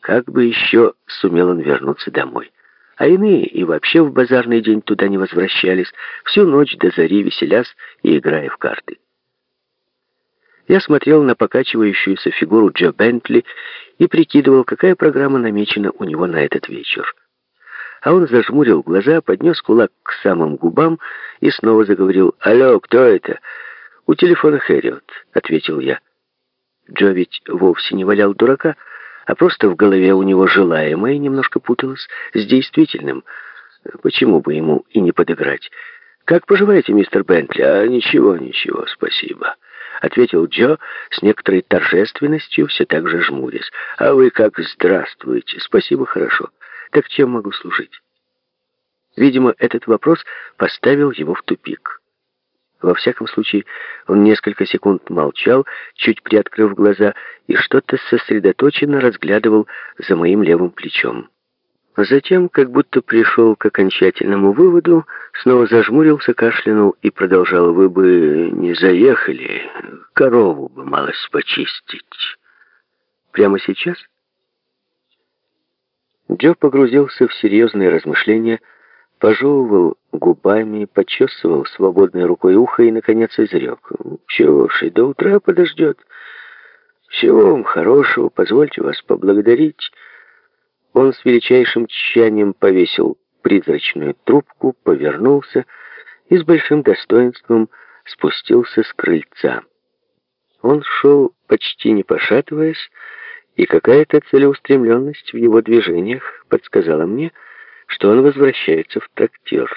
Как бы еще сумел он вернуться домой? А иные и вообще в базарный день туда не возвращались, всю ночь до зари веселясь и играя в карты. Я смотрел на покачивающуюся фигуру Джо Бентли и прикидывал, какая программа намечена у него на этот вечер. А он зажмурил глаза, поднес кулак к самым губам и снова заговорил «Алло, кто это?» «У телефона Хэриот», — ответил я. Джо ведь вовсе не валял дурака, а просто в голове у него желаемое немножко путалось с действительным. Почему бы ему и не подыграть? «Как поживаете, мистер Бентли?» «А ничего, ничего, спасибо», — ответил Джо с некоторой торжественностью, все так же жмурясь. «А вы как здравствуете? Спасибо, хорошо. Так чем могу служить?» Видимо, этот вопрос поставил его в тупик. Во всяком случае, он несколько секунд молчал, чуть приоткрыв глаза, и что-то сосредоточенно разглядывал за моим левым плечом. Затем, как будто пришел к окончательному выводу, снова зажмурился, кашлянул и продолжал. «Вы бы не заехали, корову бы малость почистить». «Прямо сейчас?» Джо погрузился в серьезные размышления, пожевывал губами, почесывал свободной рукой ухо и, наконец, изрек. «Чего ж, и до утра подождет. Всего вам хорошего, позвольте вас поблагодарить». Он с величайшим тщанием повесил призрачную трубку, повернулся и с большим достоинством спустился с крыльца. Он шел, почти не пошатываясь, и какая-то целеустремленность в его движениях подсказала мне, что он возвращается в трактир.